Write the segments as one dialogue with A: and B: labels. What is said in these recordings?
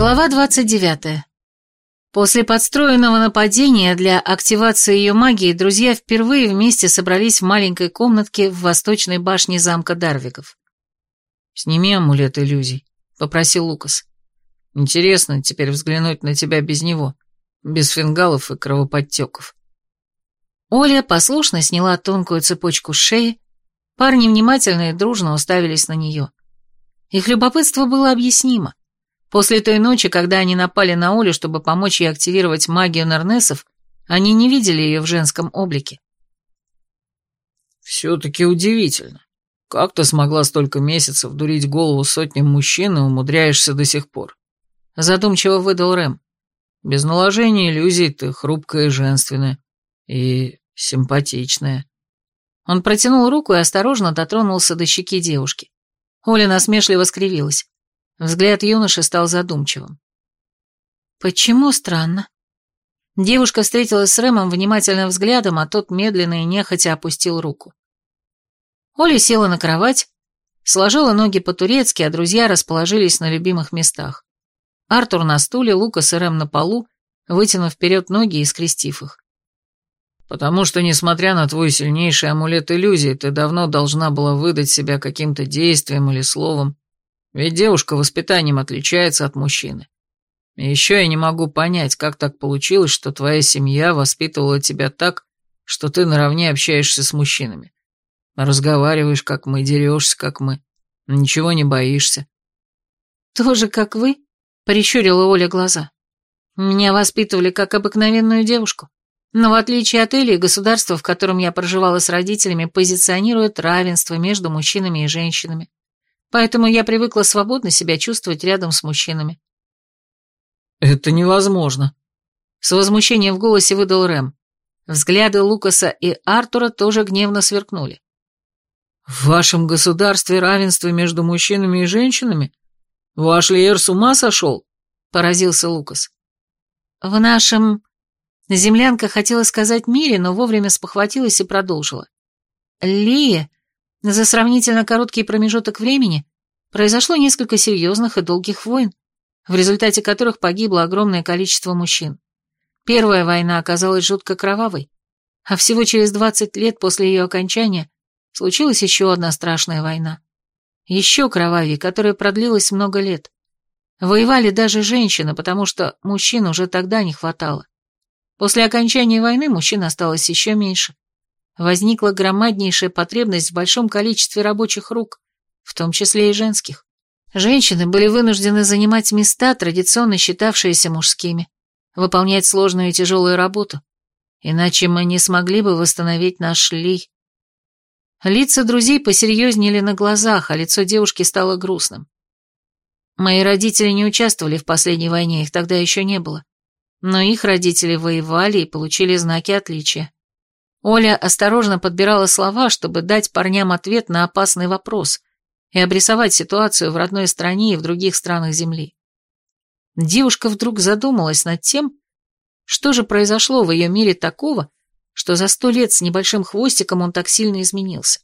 A: Глава 29. После подстроенного нападения для активации ее магии друзья впервые вместе собрались в маленькой комнатке в восточной башне замка Дарвигов.
B: «Сними амулет иллюзий», — попросил Лукас. «Интересно теперь взглянуть на тебя без него, без фингалов и кровоподтеков».
A: Оля послушно сняла тонкую цепочку с шеи, парни внимательно и дружно уставились на нее. Их любопытство было объяснимо. После той ночи, когда они напали на Олю, чтобы помочь ей активировать магию Нарнесов, они не видели ее в женском облике.
B: «Все-таки удивительно. Как ты смогла столько месяцев дурить голову сотням мужчин и умудряешься до сих пор?» Задумчиво выдал Рэм. «Без наложения иллюзий ты хрупкая и женственная. И симпатичная».
A: Он протянул руку и осторожно дотронулся до щеки девушки. Оля насмешливо скривилась. Взгляд юноши стал задумчивым. «Почему странно?» Девушка встретилась с Рэмом внимательным взглядом, а тот медленно и нехотя опустил руку. Оля села на кровать, сложила ноги по-турецки, а друзья расположились на любимых местах. Артур на стуле, Лукас и Рэм на полу, вытянув вперед ноги и скрестив их.
B: «Потому что, несмотря на твой сильнейший амулет иллюзии, ты давно должна была выдать себя каким-то действием или словом, ведь девушка воспитанием отличается от мужчины. И еще я не могу понять, как так получилось, что твоя семья воспитывала тебя так, что ты наравне общаешься с мужчинами. Разговариваешь, как мы, дерешься, как мы. Ничего не боишься.
A: Тоже как вы? Прищурила Оля глаза. Меня воспитывали как обыкновенную девушку. Но в отличие от Эли, государство, в котором я проживала с родителями, позиционирует равенство между мужчинами и женщинами поэтому я привыкла свободно себя чувствовать рядом с мужчинами.
B: «Это невозможно», — с возмущением в голосе выдал Рэм.
A: Взгляды Лукаса и Артура тоже гневно сверкнули.
B: «В вашем государстве равенство между мужчинами и женщинами? Ваш Лиер с ума сошел?» — поразился Лукас.
A: «В нашем...» Землянка хотела сказать мире, но вовремя спохватилась и продолжила. «Лия за сравнительно короткий промежуток времени произошло несколько серьезных и долгих войн, в результате которых погибло огромное количество мужчин. Первая война оказалась жутко кровавой, а всего через 20 лет после ее окончания случилась еще одна страшная война. Еще кровавее, которая продлилась много лет. Воевали даже женщины, потому что мужчин уже тогда не хватало. После окончания войны мужчин осталось еще меньше возникла громаднейшая потребность в большом количестве рабочих рук, в том числе и женских. Женщины были вынуждены занимать места, традиционно считавшиеся мужскими, выполнять сложную и тяжелую работу, иначе мы не смогли бы восстановить наш Ли. Лица друзей посерьезнели на глазах, а лицо девушки стало грустным. Мои родители не участвовали в последней войне, их тогда еще не было. Но их родители воевали и получили знаки отличия. Оля осторожно подбирала слова, чтобы дать парням ответ на опасный вопрос и обрисовать ситуацию в родной стране и в других странах Земли. Девушка вдруг задумалась над тем, что же произошло в ее мире такого, что за сто лет с небольшим хвостиком он так сильно изменился.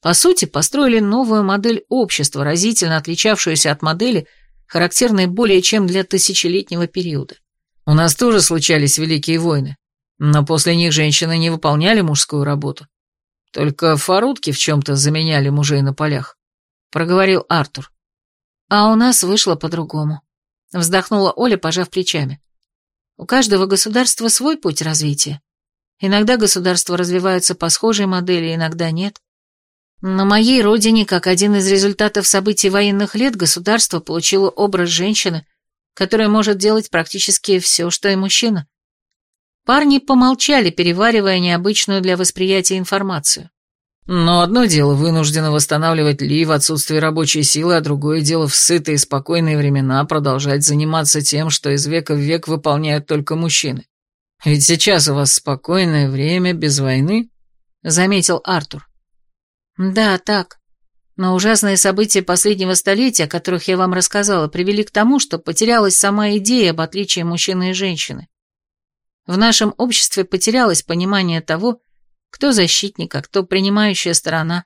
A: По сути, построили новую модель общества, разительно отличавшуюся от модели, характерной более чем для тысячелетнего периода.
B: У нас тоже случались великие войны, но после них женщины не выполняли мужскую работу. Только фарутки в чем-то заменяли мужей на полях, проговорил Артур.
A: А у нас вышло по-другому. Вздохнула Оля, пожав плечами. У каждого государства свой путь развития. Иногда государства развиваются по схожей модели, иногда нет. На моей родине, как один из результатов событий военных лет, государство получило образ женщины, которая может делать практически все, что и мужчина. Парни помолчали, переваривая необычную для восприятия информацию.
B: Но одно дело вынуждено восстанавливать Ли в отсутствии рабочей силы, а другое дело в сытые и спокойные времена продолжать заниматься тем, что из века в век выполняют только мужчины. Ведь сейчас у вас спокойное время, без войны, — заметил Артур.
A: Да, так. Но ужасные события последнего столетия, о которых я вам рассказала, привели к тому, что потерялась сама идея об отличии мужчины и женщины. В нашем обществе потерялось понимание того, кто защитник, а кто принимающая сторона,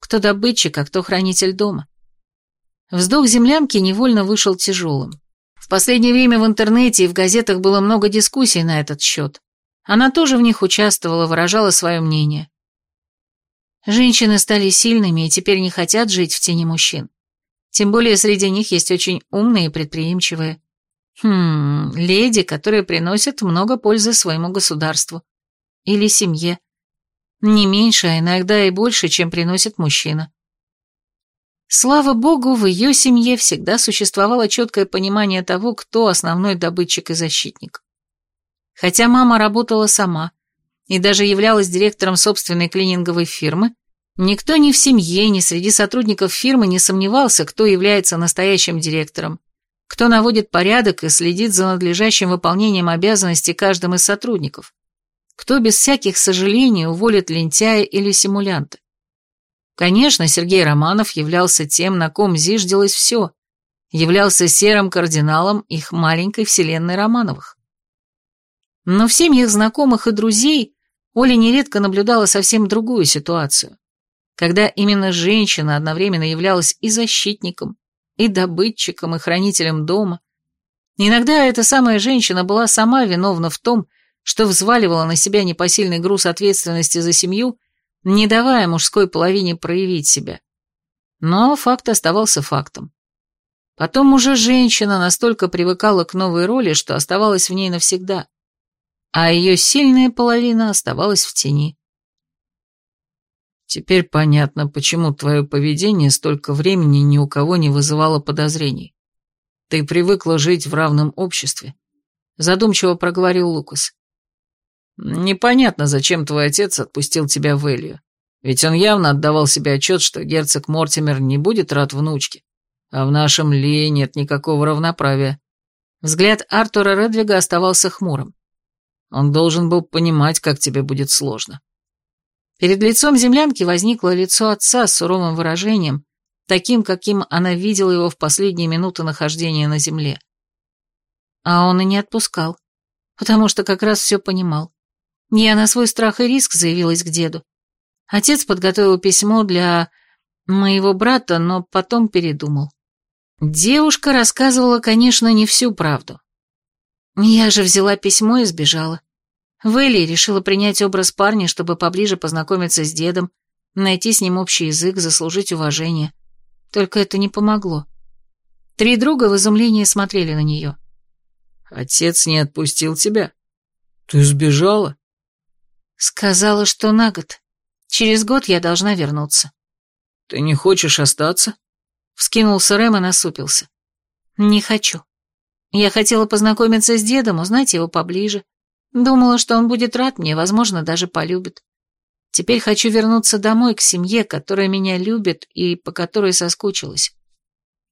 A: кто добытчик, а кто хранитель дома. Вздох землянки невольно вышел тяжелым. В последнее время в интернете и в газетах было много дискуссий на этот счет. Она тоже в них участвовала, выражала свое мнение. Женщины стали сильными и теперь не хотят жить в тени мужчин. Тем более среди них есть очень умные и предприимчивые. Хм, леди, которые приносят много пользы своему государству. Или семье. Не меньше, а иногда и больше, чем приносит мужчина. Слава богу, в ее семье всегда существовало четкое понимание того, кто основной добытчик и защитник. Хотя мама работала сама и даже являлась директором собственной клининговой фирмы, никто ни в семье, ни среди сотрудников фирмы не сомневался, кто является настоящим директором, кто наводит порядок и следит за надлежащим выполнением обязанностей каждым из сотрудников, кто без всяких сожалений уволит лентяя или симулянта. Конечно, Сергей Романов являлся тем, на ком зиждилось все, являлся серым кардиналом их маленькой вселенной Романовых. Но в семьях знакомых и друзей Оля нередко наблюдала совсем другую ситуацию, когда именно женщина одновременно являлась и защитником, и добытчиком, и хранителем дома. Иногда эта самая женщина была сама виновна в том, что взваливала на себя непосильный груз ответственности за семью, не давая мужской половине проявить себя. Но факт оставался фактом. Потом уже женщина настолько привыкала к новой роли, что оставалась в ней навсегда, а ее сильная половина оставалась в тени.
B: Теперь понятно, почему твое поведение столько времени ни у кого не вызывало подозрений. Ты привыкла жить в равном обществе. Задумчиво проговорил Лукас. Непонятно, зачем твой отец отпустил тебя в Элью. Ведь он явно отдавал себе отчет, что герцог Мортимер не будет рад внучке. А в нашем Ли нет никакого равноправия.
A: Взгляд Артура Редвига оставался хмурым.
B: Он должен был понимать, как тебе будет сложно.
A: Перед лицом землянки возникло лицо отца с суровым выражением, таким, каким она видела его в последние минуты нахождения на земле. А он и не отпускал, потому что как раз все понимал. Я на свой страх и риск заявилась к деду. Отец подготовил письмо для моего брата, но потом передумал. Девушка рассказывала, конечно, не всю правду. Я же взяла письмо и сбежала. Вэлли решила принять образ парня, чтобы поближе познакомиться с дедом, найти с ним общий язык, заслужить уважение. Только это не помогло. Три друга в изумлении смотрели на нее.
B: «Отец не отпустил тебя? Ты сбежала?»
A: «Сказала, что на год. Через год я должна вернуться».
B: «Ты не хочешь остаться?»
A: Вскинулся Рэм и насупился. «Не хочу. Я хотела познакомиться с дедом, узнать его поближе, Думала, что он будет рад мне, возможно, даже полюбит. Теперь хочу вернуться домой, к семье, которая меня любит и по которой соскучилась.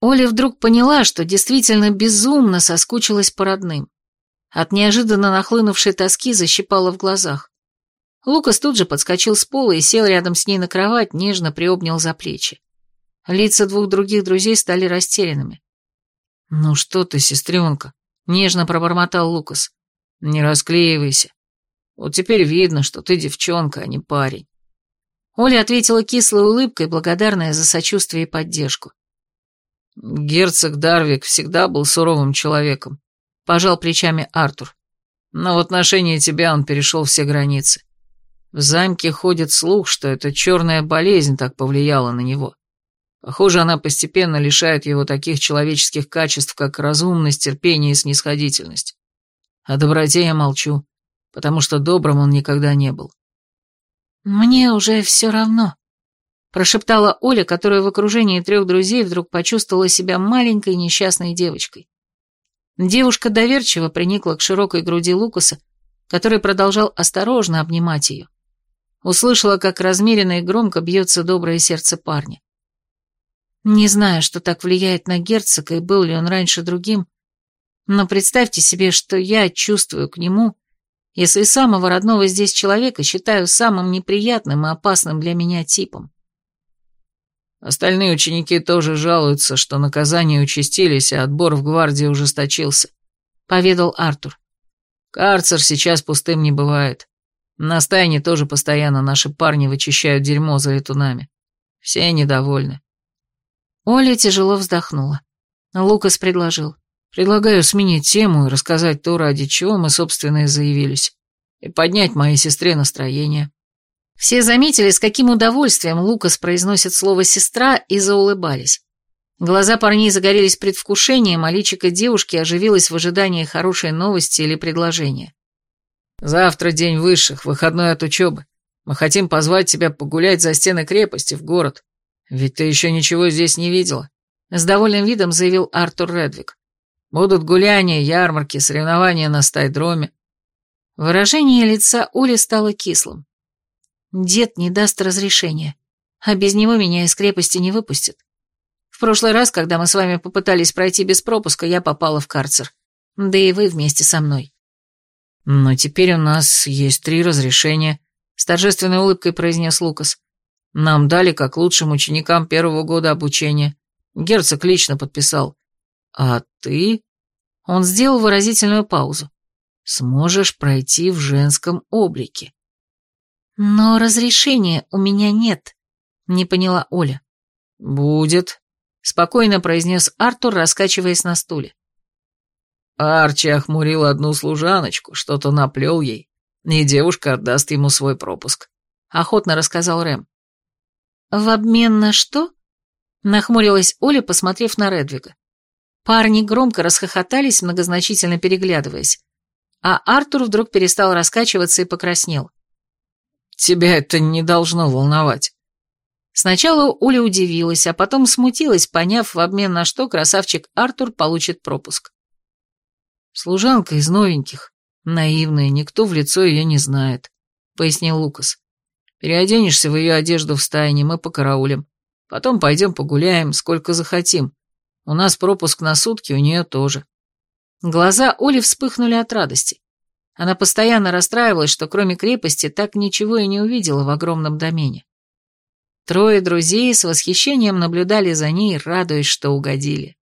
A: Оля вдруг поняла, что действительно безумно соскучилась по родным. От неожиданно нахлынувшей тоски защипала в глазах. Лукас тут же подскочил с пола и сел рядом с ней на кровать, нежно приобнял за плечи. Лица двух других друзей стали растерянными.
B: «Ну что ты, сестренка?» — нежно пробормотал Лукас. Не расклеивайся. Вот теперь видно, что ты девчонка, а не парень.
A: Оля ответила кислой улыбкой, благодарная за сочувствие и поддержку.
B: Герцог Дарвик всегда был суровым человеком, пожал плечами Артур. Но в отношении тебя он перешел все границы. В замке ходит слух, что эта черная болезнь так повлияла на него. Похоже, она постепенно лишает его таких человеческих качеств, как разумность, терпение и снисходительность. О доброте я молчу, потому что добрым он никогда не был.
A: «Мне уже все равно», — прошептала Оля, которая в окружении трех друзей вдруг почувствовала себя маленькой несчастной девочкой. Девушка доверчиво приникла к широкой груди Лукаса, который продолжал осторожно обнимать ее. Услышала, как размеренно и громко бьется доброе сердце парня. Не знаю, что так влияет на герцога, и был ли он раньше другим, но представьте себе, что я чувствую к нему, если самого родного здесь человека считаю самым неприятным и опасным для меня типом.
B: Остальные ученики тоже жалуются, что наказания участились, а отбор в гвардии ужесточился, — поведал Артур. Карцер сейчас пустым не бывает. На стайне тоже постоянно наши парни вычищают дерьмо за летунами. Все недовольны.
A: Оля тяжело вздохнула. Лукас предложил.
B: Предлагаю сменить тему и рассказать то, ради чего мы, собственно, и заявились, и поднять моей сестре настроение».
A: Все заметили, с каким удовольствием Лукас произносит слово «сестра» и заулыбались. Глаза парней загорелись предвкушением, а личико девушки оживилось в ожидании хорошей новости или предложения.
B: «Завтра день высших, выходной от учебы. Мы хотим позвать тебя погулять за стены крепости в город. Ведь ты еще ничего здесь не видела», — с довольным видом заявил Артур Редвик. «Будут гуляния, ярмарки, соревнования на стайдроме».
A: Выражение лица Ули стало кислым. «Дед не даст разрешения, а без него меня из крепости не выпустят. В прошлый раз, когда мы с вами попытались пройти без пропуска, я попала в карцер. Да и вы вместе со мной.
B: Но теперь у нас есть три разрешения, с торжественной улыбкой произнес Лукас. Нам дали как лучшим ученикам первого года обучения. Герцог лично подписал. А ты? Он сделал выразительную паузу. Сможешь пройти в женском облике.
A: Но разрешения у меня нет, не поняла Оля.
B: Будет, спокойно произнес Артур, раскачиваясь на стуле. Арчи охмурил одну служаночку, что-то наплел ей, и девушка отдаст ему свой пропуск. Охотно рассказал Рэм.
A: «В обмен на что?» Нахмурилась Оля, посмотрев на Редвига. Парни громко расхохотались, многозначительно переглядываясь. А Артур вдруг перестал раскачиваться и покраснел.
B: «Тебя это не должно волновать»,
A: Сначала Оля удивилась, а потом смутилась, поняв, в обмен на что красавчик Артур получит пропуск.
B: «Служанка из новеньких, наивная, никто в лицо ее не знает», — пояснил Лукас. «Переоденешься в ее одежду в стайне, мы покараулим. Потом пойдем погуляем, сколько захотим. У нас пропуск на сутки, у нее тоже».
A: Глаза Оли вспыхнули от радости. Она постоянно расстраивалась, что кроме крепости так ничего и не увидела в огромном домене. Трое друзей с восхищением наблюдали за ней, радуясь, что угодили.